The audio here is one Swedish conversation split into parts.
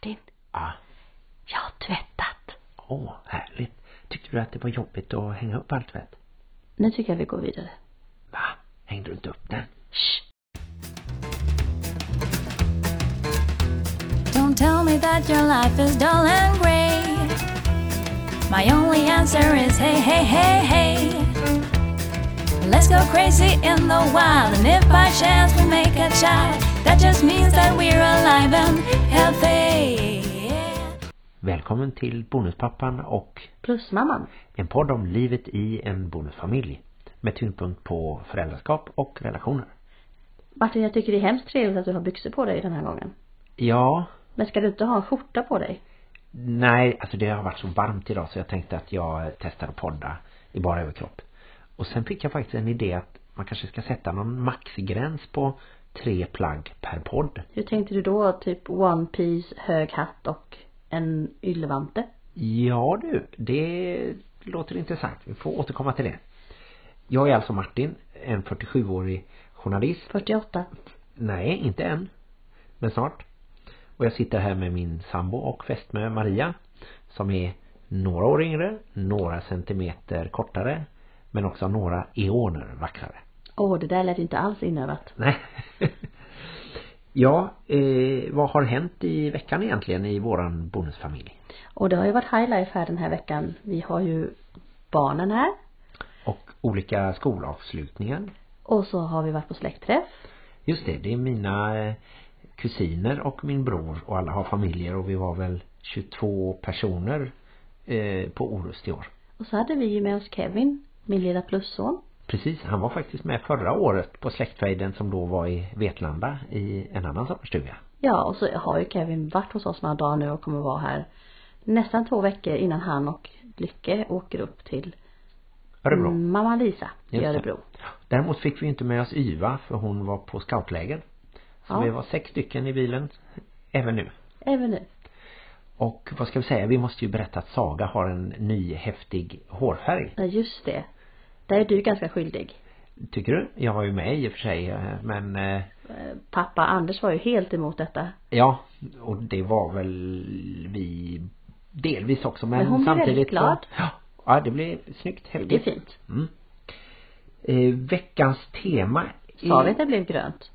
Martin, Ja. jag har tvättat. Åh, härligt. Tyckte du att det var jobbigt att hänga upp allt tvätt? Nu tycker jag vi går vidare. Va? Hängde du inte upp den? Shh. Don't tell me that your life is dull and grey. My only answer is hey, hey, hey, hey. Let's go crazy in the wild, and if by chance we make a child, that just means that we're alive and healthy. Välkommen till Bonuspappan och Plusmamman. en podd om livet i en bonusfamilj. Med tyngdpunkt på föräldraskap och relationer. Martin, jag tycker det är hemskt trevligt att du har byxor på dig den här gången. Ja, Men ska du inte ha en skjorta på dig? nej, alltså det har varit så varmt idag så jag tänkte att jag testar att podda i bara överkropp. Och sen fick jag faktiskt en idé att man kanske ska sätta någon maxgräns på tre plagg per podd. Hur tänkte du då? Typ one piece, hög hatt och en ylvante? Ja du, det låter intressant. Vi får återkomma till det. Jag är alltså Martin, en 47-årig journalist. 48. Nej, inte än. Men snart. Och jag sitter här med min sambo och fästmö Maria. Som är några år yngre, några centimeter kortare. Men också några eoner vackrare. Åh, det där lät inte alls inövat. Nej. ja, eh, vad har hänt i veckan egentligen i våran bonusfamilj? Och det har ju varit highlife här den här veckan. Vi har ju barnen här. Och olika skolavslutningar. Och så har vi varit på släktträff. Just det, det är mina eh, kusiner och min bror och alla har familjer och vi var väl 22 personer eh, på Orust i år. Och så hade vi ju med oss Kevin, min lilla plusson. Precis, han var faktiskt med förra året på släktfejden som då var i Vetlanda i en annan sommarstuga. Ja, och så har ju Kevin varit hos oss några dagar nu och kommer vara här nästan två veckor innan han och Lycke åker upp till Örebro. mamma Lisa i. Örebro. Däremot fick vi inte med oss Yva för hon var på scoutläger. Så Ja. vi var sex stycken i bilen, även nu. Även nu. Och vad ska vi säga, vi måste ju berätta att Saga har en ny häftig hårfärg. Ja, just det. Där är du ganska skyldig. Tycker du? Jag var ju med i och för sig, eh, men eh, Eh, Pappa Anders var ju helt emot detta. ja, och det var väl vi delvis också men, Men hon blev samtidigt väldigt glad. Så, ja, det blev snyggt, Det är fint. Mm. Eh, veckans tema är... Sa vi att det blev grönt?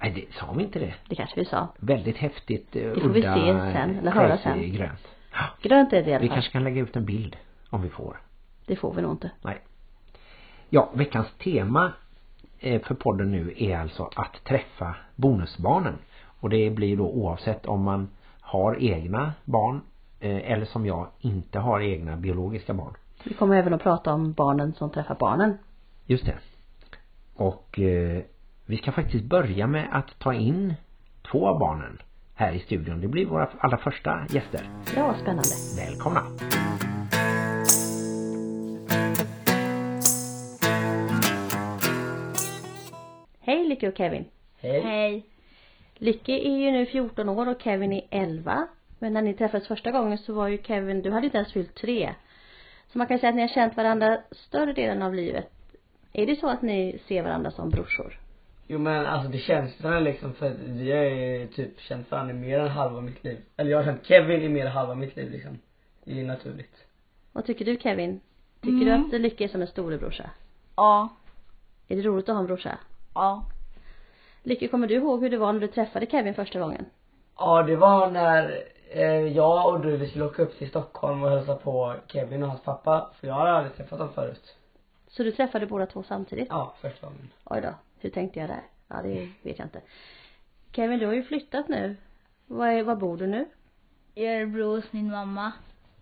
Nej, det, sa vi inte det? Det kanske vi sa. Väldigt häftigt, eh, Det får vi se sen, eller höra sen. grönt. Ja, Grönt är det i alla vi fall. kanske kan lägga ut en bild om vi får. Det får vi nog inte. Nej. Ja, veckans tema eh, för podden nu är alltså att träffa bonusbarnen. Och det blir då oavsett om man har egna barn eh, eller som jag inte har egna biologiska barn. Vi kommer även att prata om barnen som träffar barnen. Just det. Och eh, vi ska faktiskt börja med att ta in två av barnen här i studion. Det blir våra allra första gäster. Ja, spännande. Välkomna! Lycke och Kevin. Hej. Lycke är ju nu 14 år och Kevin är 11. Men när ni träffades första gången så var ju Kevin, du hade inte ens fyllt tre. Så man kan säga att ni har känt varandra större delen av livet. Är det så att ni ser varandra som brorsor? Jo men alltså det känns för liksom för vi har ju typ känt varandra i mer än halva mitt liv. Eller jag har känt Kevin i mer än halva mitt liv liksom. Det är naturligt. Vad tycker du Kevin? Tycker Mm. du att Lycke är som en storebrorsa? Ja. Är det roligt att ha en brorsa? Ja. Lycke, kommer du ihåg hur det var när du träffade Kevin första gången? Ja det var när eh, jag och du vi skulle åka upp till Stockholm och hälsa på Kevin och hans pappa. För jag har aldrig träffat dem förut. Så du träffade båda två samtidigt? Ja, första gången. Oj då, hur tänkte jag där? Ja, det vet jag inte. Kevin, du har ju flyttat nu. Var, är, var bor du nu? I Örebro hos min mamma.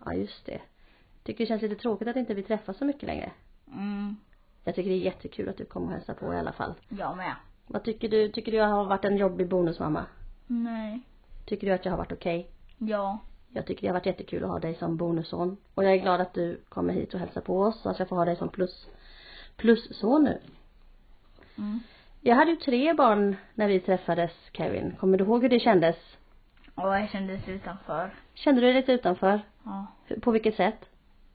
Ja, just det. Tycker det känns lite tråkigt att inte vi träffas så mycket längre. Mm. Jag tycker det är jättekul att du kommer och hälsar på i alla fall. Jag med. Vad tycker du? Tycker du jag har varit en jobbig bonusmamma? Nej. Tycker du att jag har varit okej? Ja. Jag tycker det har varit jättekul att ha dig som bonusson. Och jag är glad att du kommer hit och hälsar på oss så att jag får ha dig som plus, plusson nu. Mm. Jag hade ju tre barn när vi träffades, Kevin. Kommer du ihåg hur det kändes? Och jag kändes utanför. Kände du dig lite utanför? Ja. Hur- På vilket sätt?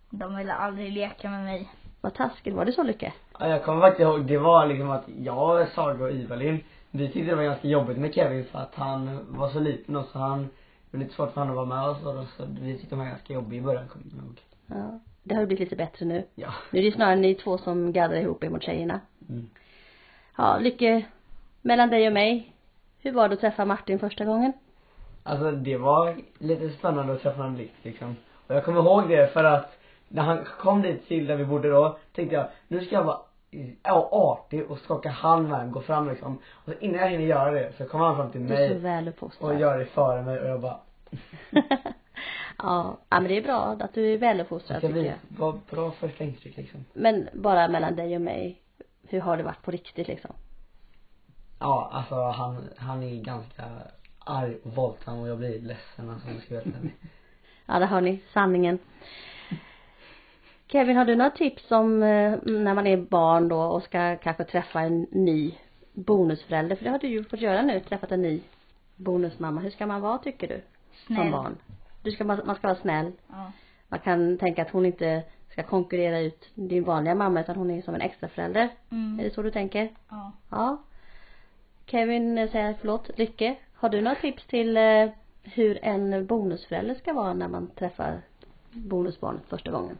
De ville aldrig leka med mig. Vad taskigt. Var det så Lycke? Ja, jag kommer faktiskt ihåg, det var liksom att jag, Saga och Ivalin, vi tyckte det var ganska jobbigt med Kevin för att han var så liten och så han det var lite svårt för honom att vara med oss och då, så vi tyckte de var ganska jobbiga i början, kommer jag ihåg. Ja. Det har ju blivit lite bättre nu. Ja. Nu är det snarare ni två som gaddar ihop er mot tjejerna. Mm. Ja, Lycke, mellan dig och mig. Hur var det att träffa Martin första gången? Alltså det var lite spännande att träffa honom liksom. Och jag kommer ihåg det för att när han kom dit till där vi bodde då, tänkte jag, nu ska jag vara ja, artig och skaka hand med honom, gå fram liksom. Och så innan jag hinner göra det så kommer han fram till Du är så mig väl och uppfostrad. gör det före mig och jag bara, ja, ja, men det är bra att du är väl det uppfostrad ska tycker jag. vara bra första intryck liksom. Men bara mellan dig och mig. Hur har det varit på riktigt liksom? Ja, alltså han, han är ganska arg och våldsam och jag blir ledsen alltså om jag ska helt ärlig. Ja, där har ni sanningen. Kevin, har du några tips om eh, när man är barn då och ska kanske träffa en ny bonusförälder? För det har du ju fått göra nu, träffat en ny bonusmamma. Hur ska man vara tycker du? Som Snäll. barn. Du ska, man ska vara snäll. Ja. Man kan tänka att hon inte ska konkurrera ut din vanliga mamma utan hon är som en extra förälder. Mm. Är det så du tänker? Ja. Ja. Kevin säger förlåt, Lycke. Har du några tips till eh, hur en bonusförälder ska vara när man träffar bonusbarnet första gången?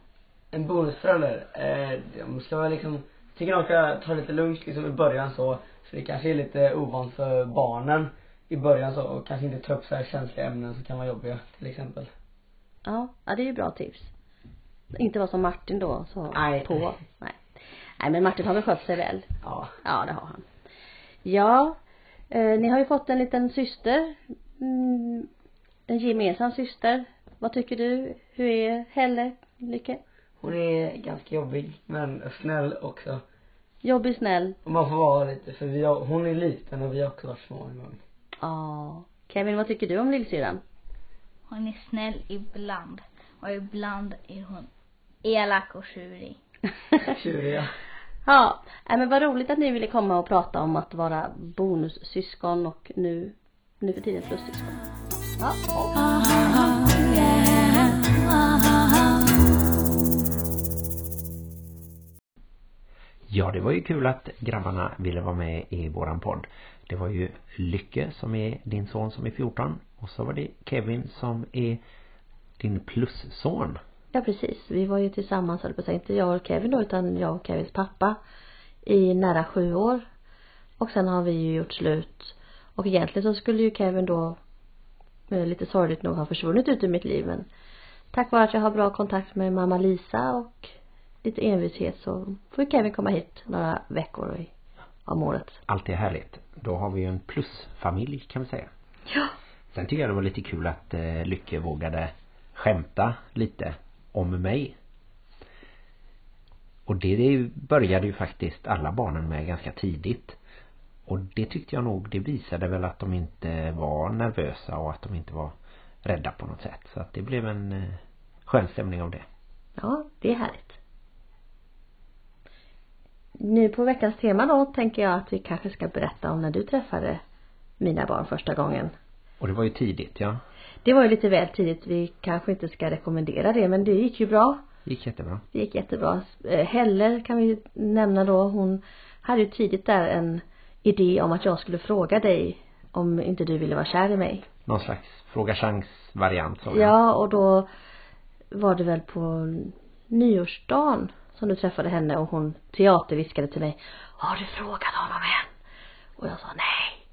En bonusförälder, eh, de ska väl liksom, tycker de ska ta det lite lugnt liksom i början så, så det kanske är lite ovant för barnen i början så och kanske inte ta upp så här känsliga ämnen som kan vara jobbiga till exempel. Ja, ja det är ju bra tips. Inte vara som Martin då, så Nej. på. Nej. Nej men Martin har väl skött sig väl? Ja. Ja, det har han. Ja, eh, ni har ju fått en liten syster. Mm, en gemensam syster. Vad tycker du? Hur är Helle, Lycke? Hon är ganska jobbig men snäll också. Jobbig, snäll. Och man får vara lite, för vi har, hon är liten och vi har också varit små en gång. Ja. Kevin, vad tycker du om lillsyrran? Hon är snäll ibland. Och ibland är hon elak och tjurig. Tjuriga. Ja, nej, men vad roligt att ni ville komma och prata om att vara bonussyskon och nu, nu för tiden plussyskon. Ja. Ja, det var ju kul att grabbarna ville vara med i våran podd. Det var ju Lycke som är din son som är 14 och så var det Kevin som är din plusson. Ja precis. Vi var ju tillsammans, höll på att säga, inte jag och Kevin då, utan jag och Kevins pappa i nära sju år. Och sen har vi ju gjort slut. Och egentligen så skulle ju Kevin då eh, lite sorgligt nog ha försvunnit ut ur mitt liv men tack vare att jag har bra kontakt med mamma Lisa och lite envishet så får Kevin komma hit några veckor i, om året. Allt är härligt. Då har vi ju en plusfamilj kan vi säga. Ja. Sen tycker jag det var lite kul att eh, Lycke vågade skämta lite om mig. Och det, det började ju faktiskt alla barnen med ganska tidigt. Och det tyckte jag nog, det visade väl att de inte var nervösa och att de inte var rädda på något sätt. Så att det blev en eh, skön stämning av det. Ja, det är härligt. Nu på veckans tema då tänker jag att vi kanske ska berätta om när du träffade mina barn första gången. Och det var ju tidigt, ja. Det var ju lite väl tidigt. Vi kanske inte ska rekommendera det men det gick ju bra. Det gick jättebra. Det gick jättebra. Eh, Helle kan vi nämna då. Hon hade ju tidigt där en idé om att jag skulle fråga dig om inte du ville vara kär i mig. Någon slags fråga chans variant så. Ja, och då var det väl på nyårsdagen som du träffade henne och hon teaterviskade till mig Har du frågat honom än? Och jag sa nej.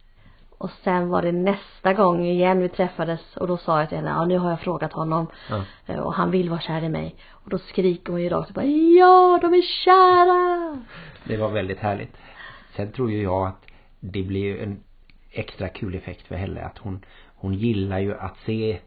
Och sen var det nästa gång igen vi träffades och då sa jag till henne, ja nu har jag frågat honom Ja. Eh, och han vill vara kär i mig. Och då skriker hon ju rakt och bara, ja de är kära! Det var väldigt härligt. Sen tror ju jag att det blir en extra kul effekt för Helle att hon hon gillar ju att se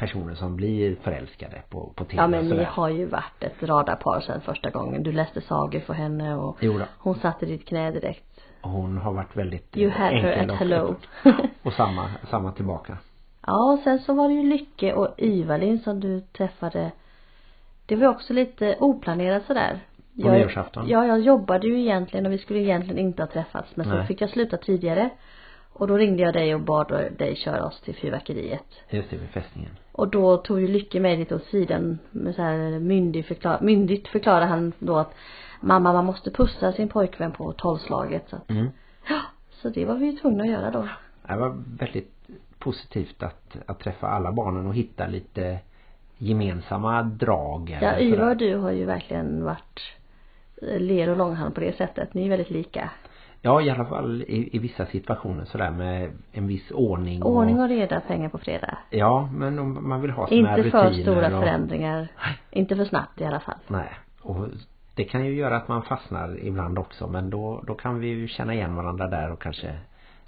personer som blir förälskade på, på tv Ja men ni har ju varit ett radarpar sen första gången. Du läste sagor för henne och Jo då. hon satte ditt knä direkt. Hon har varit väldigt You eh, had her at och- hello. Och samma, samma tillbaka. Ja, och sen så var det ju Lycke och Ivalin som du träffade. Det var också lite oplanerat sådär. På nyårsafton. Ja, jag jobbade ju egentligen och vi skulle egentligen inte ha träffats. Men så Nej. fick jag sluta tidigare. Och då ringde jag dig och bad dig köra oss till fyrverkeriet. Just det, vid fästningen. Och då tog ju Lycke mig lite åt sidan med så här myndig förklar, myndigt förklarade han då att mamma man måste pussa sin pojkvän på tolvslaget så att, Mm. ja, så det var vi ju tvungna att göra då. Det var väldigt positivt att, att träffa alla barnen och hitta lite gemensamma drag. Ja, Yva och du har ju verkligen varit ler och långhand på det sättet. Ni är väldigt lika. Ja, i alla fall i, i vissa situationer sådär med en viss ordning. Ordning och reda, pengar på fredag. Ja, men om man vill ha sina Inte för rutiner stora och, förändringar. Inte för snabbt i alla fall. Nej, och det kan ju göra att man fastnar ibland också men då, då kan vi ju känna igen varandra där och kanske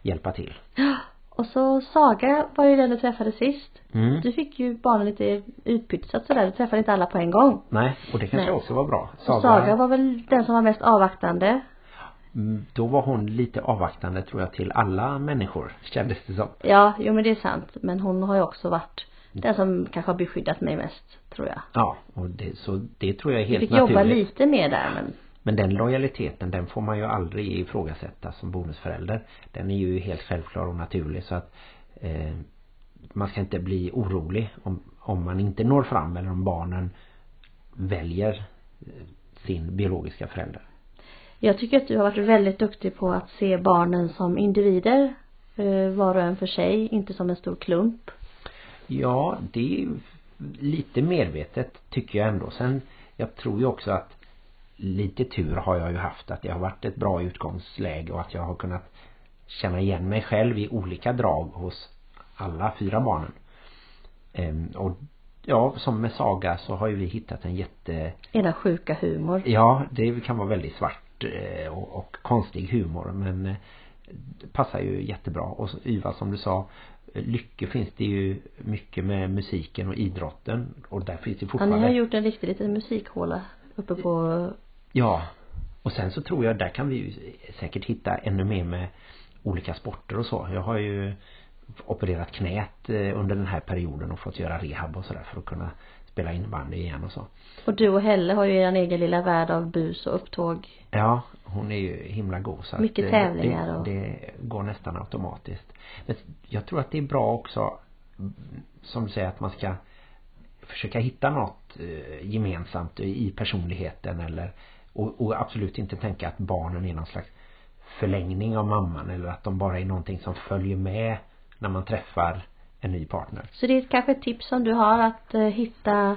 hjälpa till. Och så Saga var ju den du träffade sist. Mm. Du fick ju barnen lite utpytsat sådär. Du träffade inte alla på en gång. Nej, och det kanske Nej. också var bra. Och Saga var väl den som var mest avvaktande. Mm, Då var hon lite avvaktande tror jag till alla människor kändes det som. Ja, jo men det är sant. Men hon har ju också varit den som kanske har beskyddat mig mest, tror jag. Ja, och det, så det tror jag är helt fick naturligt. jobba lite mer där men Men den lojaliteten den får man ju aldrig ifrågasätta som bonusförälder. Den är ju helt självklar och naturlig så att eh, man ska inte bli orolig om, om man inte når fram eller om barnen väljer eh, sin biologiska förälder. Jag tycker att du har varit väldigt duktig på att se barnen som individer. eh, Var och en för sig, inte som en stor klump. Ja, det är lite medvetet tycker jag ändå. Sen, jag tror ju också att lite tur har jag ju haft att det har varit ett bra utgångsläge och att jag har kunnat känna igen mig själv i olika drag hos alla fyra barnen. Ehm, och ja, som med Saga så har ju vi hittat en jätte Era sjuka humor. Ja, det kan vara väldigt svart eh, och, och konstig humor men eh, det passar ju jättebra. Och så, Yva som du sa, Lycke finns det ju mycket med musiken och idrotten och där finns det Ja, fortfarande ni har gjort en riktig liten musikhåla uppe på Ja. Och sen så tror jag där kan vi ju säkert hitta ännu mer med olika sporter och så. Jag har ju opererat knät eh, under den här perioden och fått göra rehab och sådär för att kunna spela innebandy igen och så. Och du och Helle har ju er egen lilla värld av bus och upptåg. Ja, hon är ju himla god så Mycket att, eh, tävlingar det, och- det går nästan automatiskt. Men jag tror att det är bra också mm, som du säger att man ska försöka hitta något eh, gemensamt i personligheten eller och, och absolut inte tänka att barnen är någon slags förlängning av mamman eller att de bara är någonting som följer med när man träffar en ny partner. Så det är kanske ett tips som du har att eh, hitta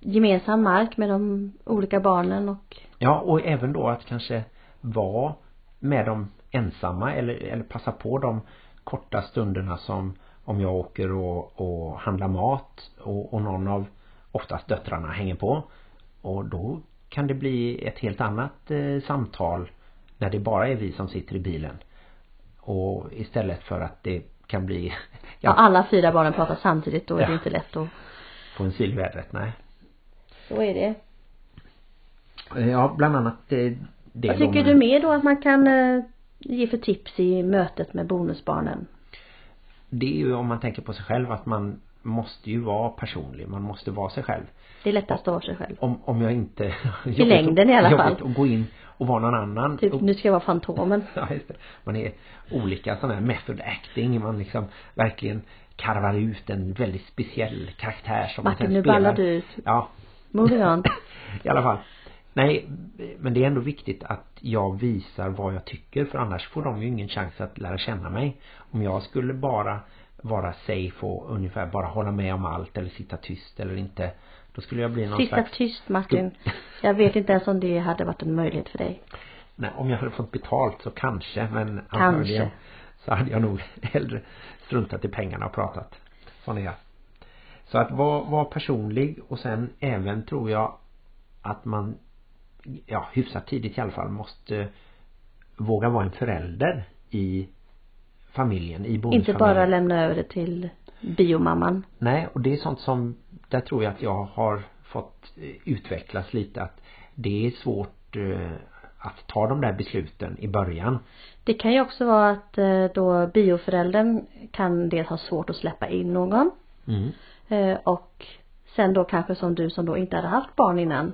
gemensam mark med de olika barnen och Ja, och även då att kanske vara med dem ensamma eller, eller passa på de korta stunderna som om jag åker och, och handlar mat och, och någon av oftast döttrarna hänger på och då kan det bli ett helt annat eh, samtal när det bara är vi som sitter i bilen och istället för att det kan bli ja, alla fyra barnen pratar samtidigt då är det Ja. inte lätt att på en sylvädret, nej så är det. ja bland annat det, det Vad tycker med- du mer då att man kan eh, ge för tips i mötet med bonusbarnen? det är ju om man tänker på sig själv att man måste ju vara personlig, man måste vara sig själv. Det är lättast att vara sig själv. Om, om jag inte I längden i alla fall. Att gå in och vara någon annan. Typ, och, nu ska jag vara Fantomen. ja, just det. Man är olika sådana här method acting, man liksom verkligen karvar ut en väldigt speciell karaktär som man Martin, sen nu ballar du ut. Ja, Moving on. i alla fall. Nej, men det är ändå viktigt att jag visar vad jag tycker för annars får de ju ingen chans att lära känna mig. Om jag skulle bara vara safe och ungefär bara hålla med om allt eller sitta tyst eller inte då skulle jag bli någon Sitta slags tyst Martin. Jag vet inte ens om det hade varit en möjlighet för dig. Nej, om jag hade fått betalt så kanske men Kanske. så hade jag nog hellre struntat i pengarna och pratat. Sån är jag. Så att vara, vara personlig och sen även tror jag att man ja, hyfsat tidigt i alla fall måste våga vara en förälder i familjen, i Inte bonusfamiljen. bara lämna över det till biomamman. Nej, och det är sånt som där tror jag att jag har fått eh, utvecklas lite att det är svårt eh, att ta de där besluten i början. Det kan ju också vara att eh, då bioföräldern kan dels ha svårt att släppa in någon Mm. eh, och sen då kanske som du som då inte hade haft barn innan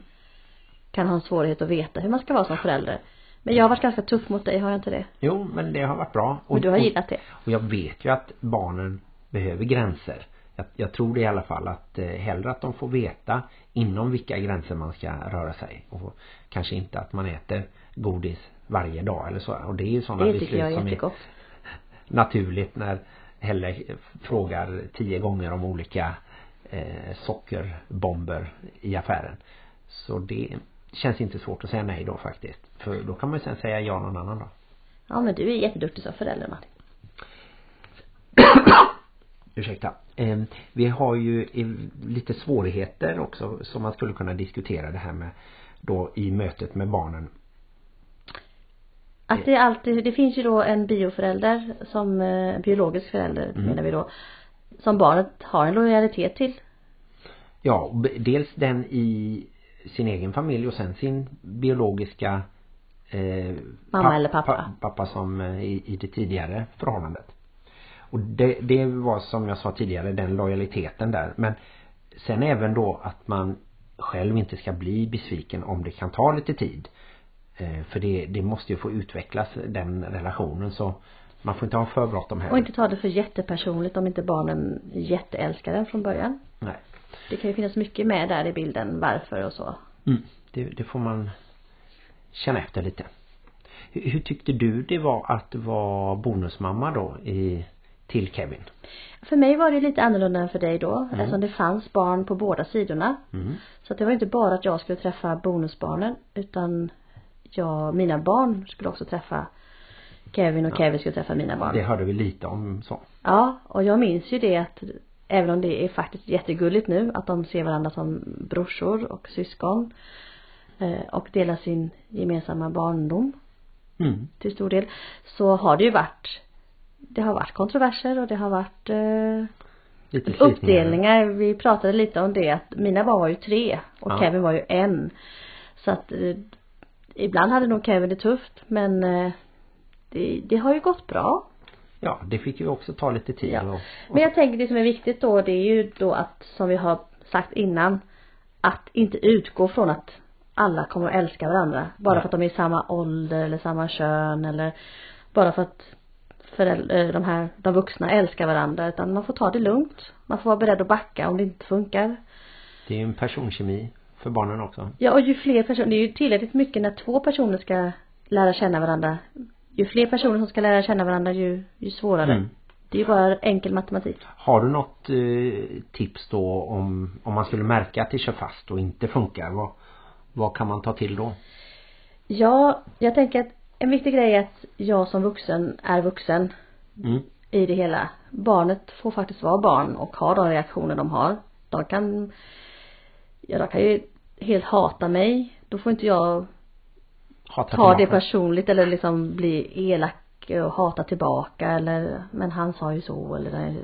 kan ha en svårighet att veta hur man ska vara som förälder. Men jag har varit ganska tuff mot dig, har jag inte det? Jo, men det har varit bra. Men du har gillat det. Och jag vet ju att barnen behöver gränser. Jag, jag tror det i alla fall att eh, hellre att de får veta inom vilka gränser man ska röra sig. Och kanske inte att man äter godis varje dag eller så. Och det är ju sådana beslut som är jättegott. naturligt när heller frågar tio gånger om olika eh, sockerbomber i affären. Så det känns inte svårt att säga nej då faktiskt. För då kan man ju sen säga ja någon annan dag. Ja men du är jätteduktig som förälder Martin. Ursäkta. Eh, vi har ju eh, lite svårigheter också som man skulle kunna diskutera det här med då i mötet med barnen. Att det alltid, det finns ju då en bioförälder som eh, biologisk förälder Mm. menar vi då. Som barnet har en lojalitet till. Ja, dels den i sin egen familj och sen sin biologiska eh, Mamma papp- eller pappa. pa- pappa som eh, i, i det tidigare förhållandet. Och det, det var som jag sa tidigare den lojaliteten där. Men sen även då att man själv inte ska bli besviken om det kan ta lite tid. Eh, för det, det måste ju få utvecklas den relationen så man får inte ha för bråttom här. Och inte ta det för jättepersonligt om inte barnen jätteälskar den från början. Nej. Det kan ju finnas mycket med där i bilden, varför och så. Mm. Det, det får man känna efter lite. Hur, hur tyckte du det var att vara bonusmamma då i, till Kevin? För mig var det lite annorlunda än för dig då, eftersom det fanns barn på båda sidorna. Mm. Så att det var inte bara att jag skulle träffa bonusbarnen, utan jag, mina barn skulle också träffa Kevin och Kevin skulle träffa mina barn. Det hörde vi lite om så. Ja, och jag minns ju det att även om det är faktiskt jättegulligt nu att de ser varandra som brorsor och syskon eh, och delar sin gemensamma barndom Mm. till stor del så har det ju varit det har varit kontroverser och det har varit eh, Lite uppdelningar. Vi pratade lite om det att mina barn var ju tre och Ja. Kevin var ju en. Så att eh, ibland hade nog Kevin det tufft men eh, det, det har ju gått bra. Ja, det fick ju också ta lite tid Ja. och, och Men jag tänker det som är viktigt då det är ju då att som vi har sagt innan att inte utgå från att alla kommer att älska varandra bara Nej. för att de är i samma ålder eller samma kön eller bara för att föräldrar, de här, de vuxna älskar varandra utan man får ta det lugnt. Man får vara beredd att backa om det inte funkar. det är ju en personkemi för barnen också. Ja och ju fler personer, det är ju tillräckligt mycket när två personer ska lära känna varandra. Ju fler personer som ska lära känna varandra ju, ju svårare. Mm. Det är ju bara enkel matematik. Har du något eh, tips då om, om man skulle märka att det kör fast och inte funkar? Vad, vad kan man ta till då? Ja, jag tänker att en viktig grej är att jag som vuxen är vuxen Mm. i det hela. Barnet får faktiskt vara barn och ha de reaktioner de har. De kan, ja de kan ju helt hata mig. Då får inte jag Hata ta det tillbaka. personligt eller liksom bli elak och hata tillbaka eller men han sa ju så eller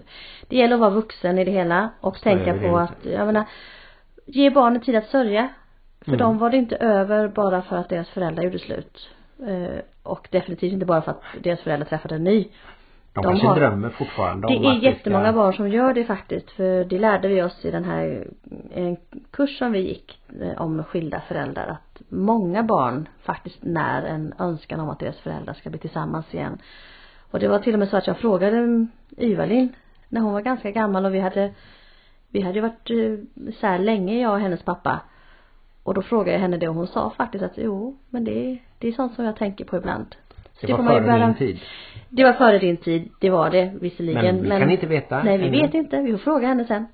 det gäller att vara vuxen i det hela och Stå tänka på att, jag menar ge barnet tid att sörja för Mm. dem var det inte över bara för att deras föräldrar gjorde slut eh, och definitivt inte bara för att deras föräldrar träffade en ny De, de kanske har- drömmer fortfarande det om är att jättemånga ska... barn som gör det faktiskt för det lärde vi oss i den här en kurs som vi gick eh, om skilda föräldrar att många barn faktiskt när en önskan om att deras föräldrar ska bli tillsammans igen. Och det var till och med så att jag frågade Ivalin när hon var ganska gammal och vi hade vi hade ju varit eh, så här länge jag och hennes pappa. Och då frågade jag henne det och hon sa faktiskt att jo men det, det är sånt som jag tänker på ibland. Så Det var ju före bära- din tid. det var före din tid, det var det visserligen. Men vi kan inte veta Nej, vi ännu. vet inte. Vi får fråga henne sen.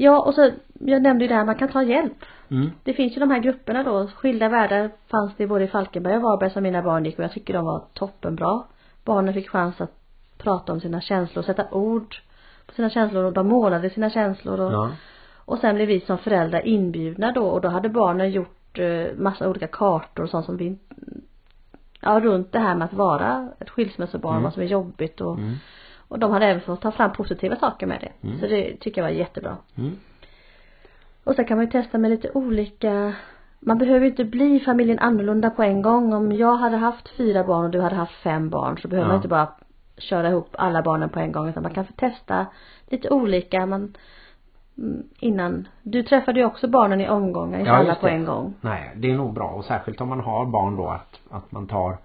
Ja, och så, jag nämnde ju det här, man kan ta hjälp. Mm. Det finns ju de här grupperna då, skilda världar fanns det både i Falkenberg och Varberg som mina barn gick och jag tycker de var toppenbra. Barnen fick chans att prata om sina känslor, sätta ord på sina känslor och de målade sina känslor och, Ja. och sen blev vi som föräldrar inbjudna då och då hade barnen gjort eh, massa olika kartor och sånt som vi ja runt det här med att vara ett skilsmässobarn, Mm. vad som är jobbigt och Mm. Och de hade även fått ta fram positiva saker med det. Mm. Så det tycker jag var jättebra. Mm. Och sen kan man ju testa med lite olika man behöver ju inte bli familjen annorlunda på en gång. Om jag hade haft fyra barn och du hade haft fem barn så behöver Ja. man inte bara köra ihop alla barnen på en gång utan man kan få testa lite olika. Man, mm, innan. Du träffade ju också barnen i omgångar, inte Ja, alla på det. en gång. Nej, det är nog bra och särskilt om man har barn då att, att man tar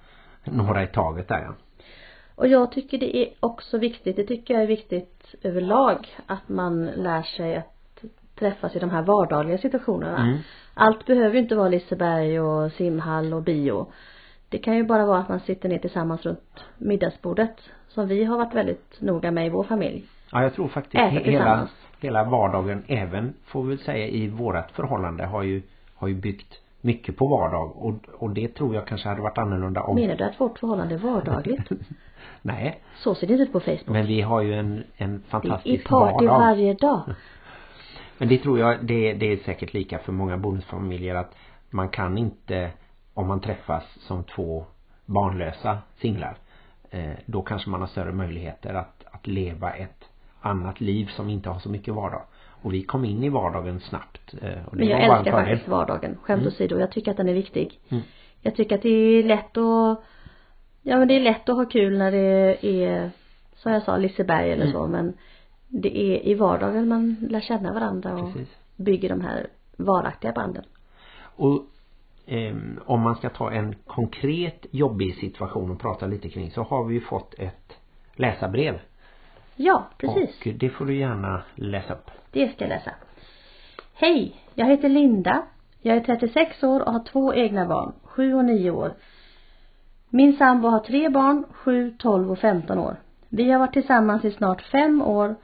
några i taget där ja. Och jag tycker det är också viktigt, det tycker jag är viktigt överlag, att man lär sig att träffas i de här vardagliga situationerna. Mm. Allt behöver ju inte vara Liseberg och simhall och bio. Det kan ju bara vara att man sitter ner tillsammans runt middagsbordet. Som vi har varit väldigt noga med i vår familj. Ja, jag tror faktiskt Äta hela, hela vardagen, även får vi väl säga i vårat förhållande, har ju, har ju byggt mycket på vardag. Och, och det tror jag kanske hade varit annorlunda om... Menar du att vårt förhållande är vardagligt? Nej, Så ser det ut på Facebook. men vi har ju en, en det är fantastisk party vardag. varje dag. Men det tror jag, det, det är säkert lika för många bonusfamiljer att man kan inte, om man träffas som två barnlösa singlar, eh, då kanske man har större möjligheter att, att leva ett annat liv som inte har så mycket vardag. Och vi kom in i vardagen snabbt. eh, Och det Men jag var älskar faktiskt vardagen, skämt Mm. åsido. Jag tycker att den är viktig. Mm. Jag tycker att det är lätt att Ja men det är lätt att ha kul när det är Som jag sa, Liseberg eller Mm. så men Det är i vardagen man lär känna varandra och Precis. bygger de här varaktiga banden. Och ehm, om man ska ta en konkret jobbig situation och prata lite kring så har vi ju fått ett läsarbrev. Ja, precis. Och det får du gärna läsa upp. Det ska jag läsa. Hej, jag heter Linda. Jag är 36 år och har två egna barn, 7 och 9 år. Min sambo har tre barn, 7, 12 och 15 år. Vi har varit tillsammans i snart fem år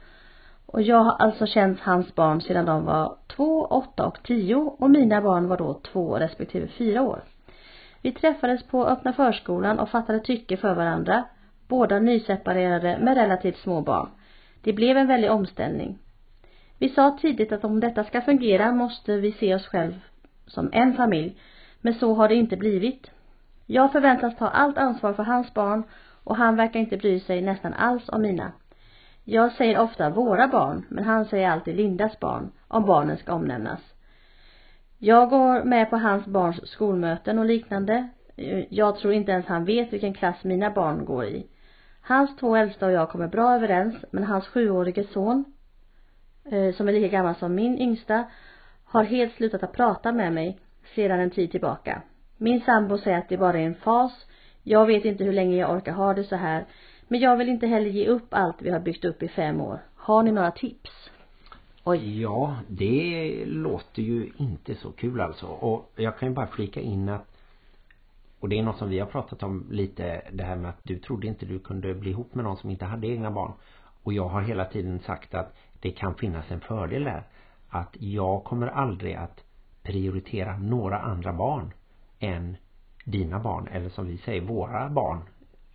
och jag har alltså känt hans barn sedan de var 2, 8 och 10 och mina barn var då 2 respektive 4 år. Vi träffades på öppna förskolan och fattade tycke för varandra, båda nyseparerade med relativt små barn. Det blev en väldig omställning. Vi sa tidigt att om detta ska fungera måste vi se oss själv som en familj, men så har det inte blivit. Jag förväntas ta allt ansvar för hans barn och han verkar inte bry sig nästan alls om mina. Jag säger ofta våra barn, men han säger alltid Lindas barn, om barnen ska omnämnas. Jag går med på hans barns skolmöten och liknande. Jag tror inte ens han vet vilken klass mina barn går i. Hans två äldsta och jag kommer bra överens, men hans sjuårige son, eh, som är lika gammal som min yngsta, har helt slutat att prata med mig sedan en tid tillbaka. Min sambo säger att det bara är en fas. Jag vet inte hur länge jag orkar ha det så här. Men jag vill inte heller ge upp allt vi har byggt upp i fem år. Har ni några tips? Oj. Ja, det låter ju inte så kul alltså. Och jag kan ju bara flika in att och det är något som vi har pratat om lite det här med att du trodde inte du kunde bli ihop med någon som inte hade egna barn. Och jag har hela tiden sagt att det kan finnas en fördel där. Att jag kommer aldrig att prioritera några andra barn än dina barn. Eller som vi säger, våra barn.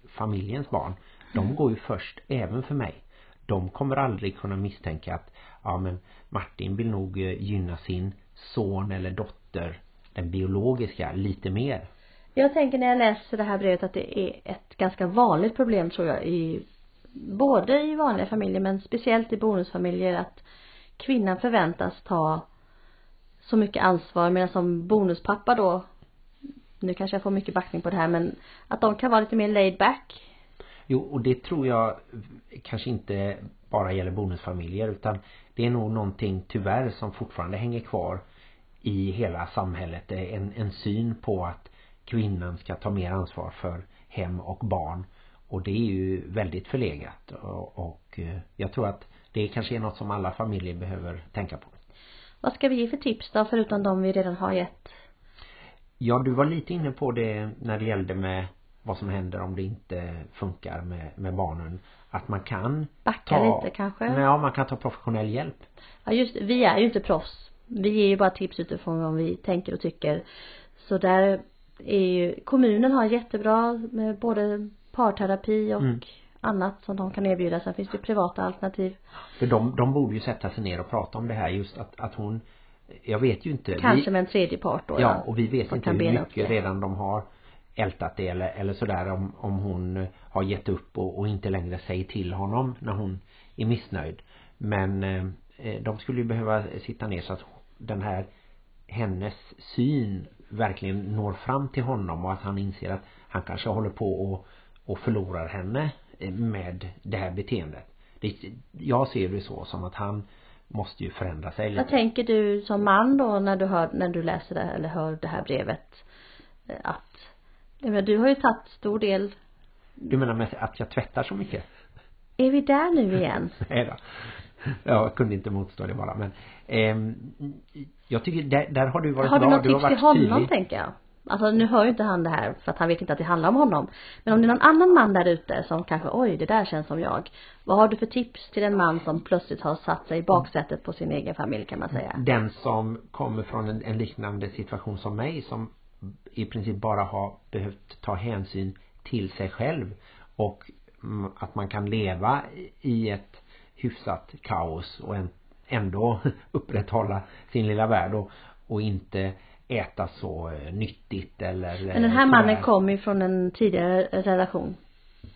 Familjens barn. De går ju först även för mig. De kommer aldrig kunna misstänka att ja men Martin vill nog eh, gynna sin son eller dotter den biologiska lite mer. Jag tänker när jag läser det här brevet att det är ett ganska vanligt problem tror jag i både i vanliga familjer men speciellt i bonusfamiljer att kvinnan förväntas ta så mycket ansvar medan som bonuspappa då nu kanske jag får mycket backning på det här men att de kan vara lite mer laid back. Jo, och det tror jag kanske inte bara gäller bonusfamiljer utan det är nog någonting tyvärr som fortfarande hänger kvar i hela samhället. En, en syn på att kvinnan ska ta mer ansvar för hem och barn. Och det är ju väldigt förlegat. Och, eh, jag tror att det kanske är något som alla familjer behöver tänka på. Vad ska vi ge för tips då förutom de vi redan har gett? Ja, du var lite inne på det när det gällde med vad som händer om det inte funkar med, med barnen. Att man kan Backa ta, lite kanske? Men ja, man kan ta professionell hjälp. Ja just vi är ju inte proffs. Vi ger ju bara tips utifrån vad vi tänker och tycker. Så där är ju, kommunen har jättebra med både parterapi och Mm. annat som de kan erbjuda. Sen finns det privata alternativ. För de, de borde ju sätta sig ner och prata om det här just att, att hon jag vet ju inte. Kanske vi, med en tredje part då. Ja, och vi vet inte hur mycket redan de har ältat det eller, eller sådär om, om hon har gett upp och, och inte längre säger till honom när hon är missnöjd. Men eh, eh, de skulle ju behöva sitta ner så att den här hennes syn verkligen når fram till honom och att han inser att han kanske håller på och, och förlorar henne eh, med det här beteendet. Det, jag ser det så som att han måste ju förändra sig lite. Vad tänker du som man då när du hör, när du läser det här, eller hör det här brevet? Eh, Att, jag menar, du har ju tagit stor del, Du menar med att jag tvättar så mycket? är vi där nu igen? Nej då. Jag kunde inte motstå det bara men ehm, Jag tycker där, där har du varit Har du bra. något du har tips till varit honom tydlig. tänker jag? Alltså nu hör ju inte han det här för att han vet inte att det handlar om honom. Men om det är någon annan man där ute som kanske, oj det där känns som jag. Vad har du för tips till en man som plötsligt har satt sig i baksätet på sin egen familj kan man säga? Den som kommer från en, en liknande situation som mig som i princip bara har behövt ta hänsyn till sig själv och att man kan leva i ett hyfsat kaos och ändå upprätthålla sin lilla värld och, och inte äta så eh, nyttigt eller Men den här eh, mannen kom ju från en tidigare relation.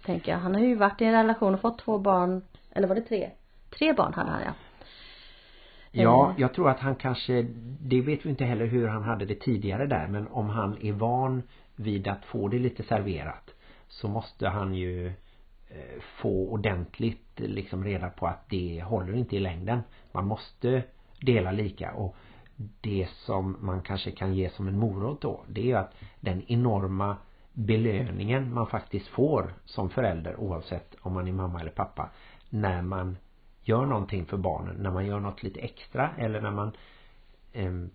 Tänker jag. Han har ju varit i en relation och fått två barn. Eller var det tre? Tre barn hade han ja. Ja, Eh. jag tror att han kanske, det vet vi inte heller hur han hade det tidigare där, men om han är van vid att få det lite serverat så måste han ju få ordentligt liksom reda på att det håller inte i längden. Man måste dela lika och det som man kanske kan ge som en morot då, det är att den enorma belöningen man faktiskt får som förälder oavsett om man är mamma eller pappa när man gör någonting för barnen, när man gör något lite extra eller när man ehm,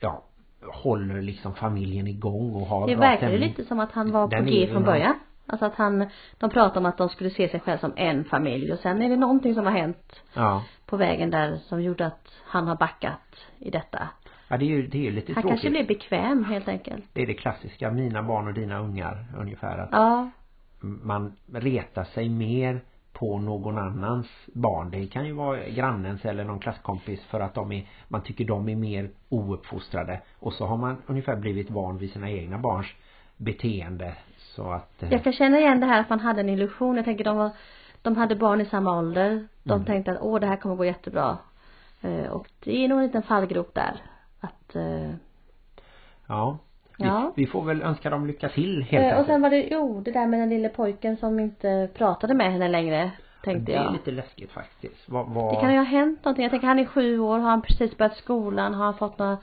ja, håller liksom familjen igång och har Det verkar lite som att han var på G från början. Alltså att han, de pratade om att de skulle se sig själv som en familj och sen är det någonting som har hänt Ja. på vägen där som gjorde att han har backat i detta. Ja, det är ju, det är ju lite Han tråkigt. kanske blev bekväm helt enkelt. Det är det klassiska, mina barn och dina ungar ungefär att Ja. man retar sig mer på någon annans barn. Det kan ju vara grannens eller någon klasskompis för att de är, man tycker de är mer ouppfostrade. Och så har man ungefär blivit van vid sina egna barns beteende. Så att eh, Jag kan känna igen det här att man hade en illusion. Jag tänker de var, de hade barn i samma ålder. De Mm. tänkte att åh det här kommer gå jättebra. Eh, och det är nog en liten fallgrop där. Att, eh, ja. Vi, Ja. vi får väl önska dem lycka till helt eh, och enkelt. sen var det, jo det där med den lille pojken som inte pratade med henne längre. Tänkte det är jag. lite läskigt faktiskt. Vad, vad... Det kan ju ha hänt någonting. Jag tänker han är sju år, har han precis börjat skolan, har han fått några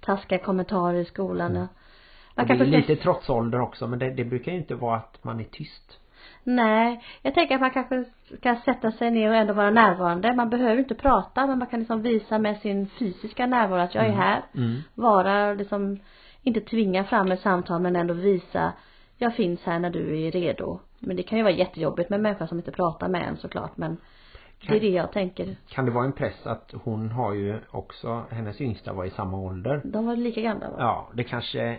taskiga kommentarer i skolan? Mm. Man Och det kanske är ska- lite trotsålder också men det, det brukar ju inte vara att man är tyst. Nej, jag tänker att man kanske ska sätta sig ner och ändå vara närvarande. Man behöver inte prata men man kan liksom visa med sin fysiska närvaro att jag är här. Mm. Vara liksom, inte tvinga fram ett samtal men ändå visa jag finns här när du är redo. Men det kan ju vara jättejobbigt med människor som inte pratar med en såklart men det är det jag tänker. Kan det vara en press att hon har ju också, hennes yngsta var i samma ålder. De var lika gamla va? Ja, det kanske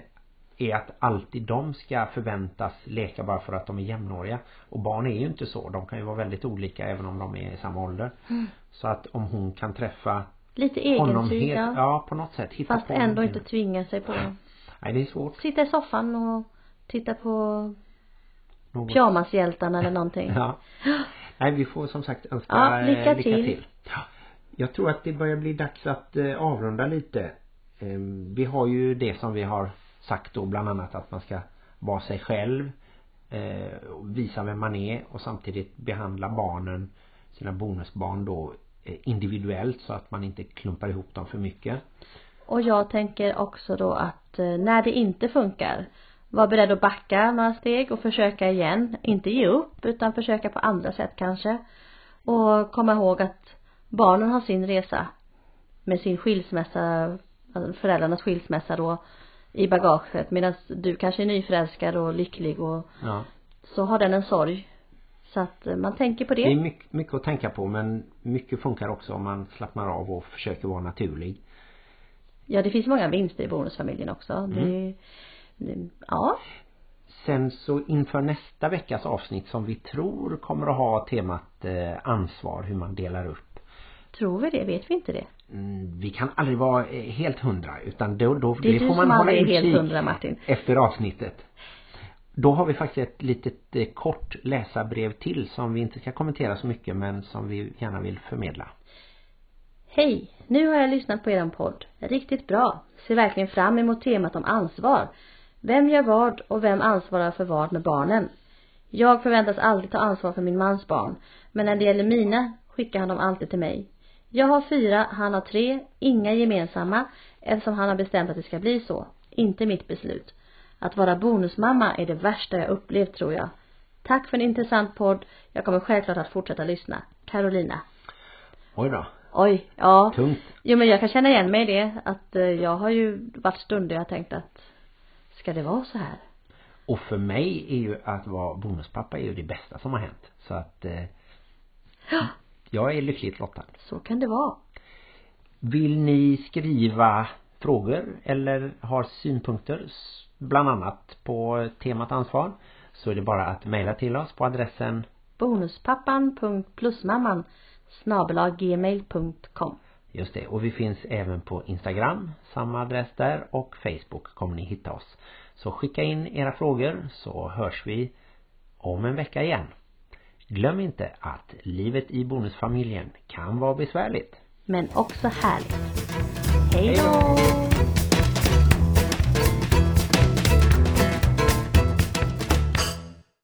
är att alltid de ska förväntas leka bara för att de är jämnåriga. Och barn är ju inte så. De kan ju vara väldigt olika även om de är i samma ålder. Mm. Så att om hon kan träffa Lite helt, ja. på något sätt. Hitta Fast på ändå någonting. inte tvinga sig på. Nej, det är svårt. Sitta i soffan och titta på Något. pyjamashjältarna eller någonting. Ja. Nej, vi får som sagt önska Ja, eh, lycka till. Ja. Jag tror att det börjar bli dags att eh, avrunda lite. Ehm, Vi har ju det som vi har sagt då bland annat att man ska vara sig själv eh, och visa vem man är och samtidigt behandla barnen sina bonusbarn då eh, individuellt så att man inte klumpar ihop dem för mycket. Och jag tänker också då att eh, när det inte funkar var beredd att backa några steg och försöka igen. Inte ge upp utan försöka på andra sätt kanske. Och komma ihåg att barnen har sin resa med sin skilsmässa, alltså föräldrarnas skilsmässa då i bagaget medan du kanske är nyförälskad och lycklig och Ja. så har den en sorg. Så att eh, man tänker på Det är det. mycket, mycket att tänka på men mycket funkar också om man slappnar av och försöker vara naturlig. Ja det finns många vinster i bonusfamiljen också. Det, det, ja. Sen så inför nästa veckas avsnitt som vi tror kommer att ha temat eh, ansvar, hur man delar upp. Tror vi det? Vet vi inte det? Mm, vi kan aldrig vara eh, helt hundra utan då, då Det du får man hålla är helt utkik hundra, Martin. efter avsnittet. Då har vi faktiskt ett litet eh, kort läsarbrev till som vi inte ska kommentera så mycket men som vi gärna vill förmedla. Hej! Nu har jag lyssnat på eran podd. Riktigt bra. Ser verkligen fram emot temat om ansvar. Vem gör vad och vem ansvarar för vad med barnen? Jag förväntas aldrig ta ansvar för min mans barn. Men när det gäller mina skickar han dem alltid till mig. Jag har fyra, han har tre, inga gemensamma eftersom han har bestämt att det ska bli så. Inte mitt beslut. Att vara bonusmamma är det värsta jag upplevt tror jag. Tack för en intressant podd. Jag kommer självklart att fortsätta lyssna. Carolina. Oj då, Oj, ja. tungt. Jo men jag kan känna igen mig i det. Att eh, jag har ju varit stunder jag tänkt att ska det vara så här? Och för mig är ju att vara bonuspappa är ju det bästa som har hänt. Så att eh, jag är lyckligt lottad. så kan det vara. Vill ni skriva frågor eller har synpunkter bland annat på temat ansvar så är det bara att mejla till oss på adressen Bonuspappan.plusmamman snabelaggmail.com Just det, och vi finns även på Instagram, samma adress där och Facebook kommer ni hitta oss. Så skicka in era frågor så hörs vi om en vecka igen. Glöm inte att livet i bonusfamiljen kan vara besvärligt. Men också härligt. Hej då!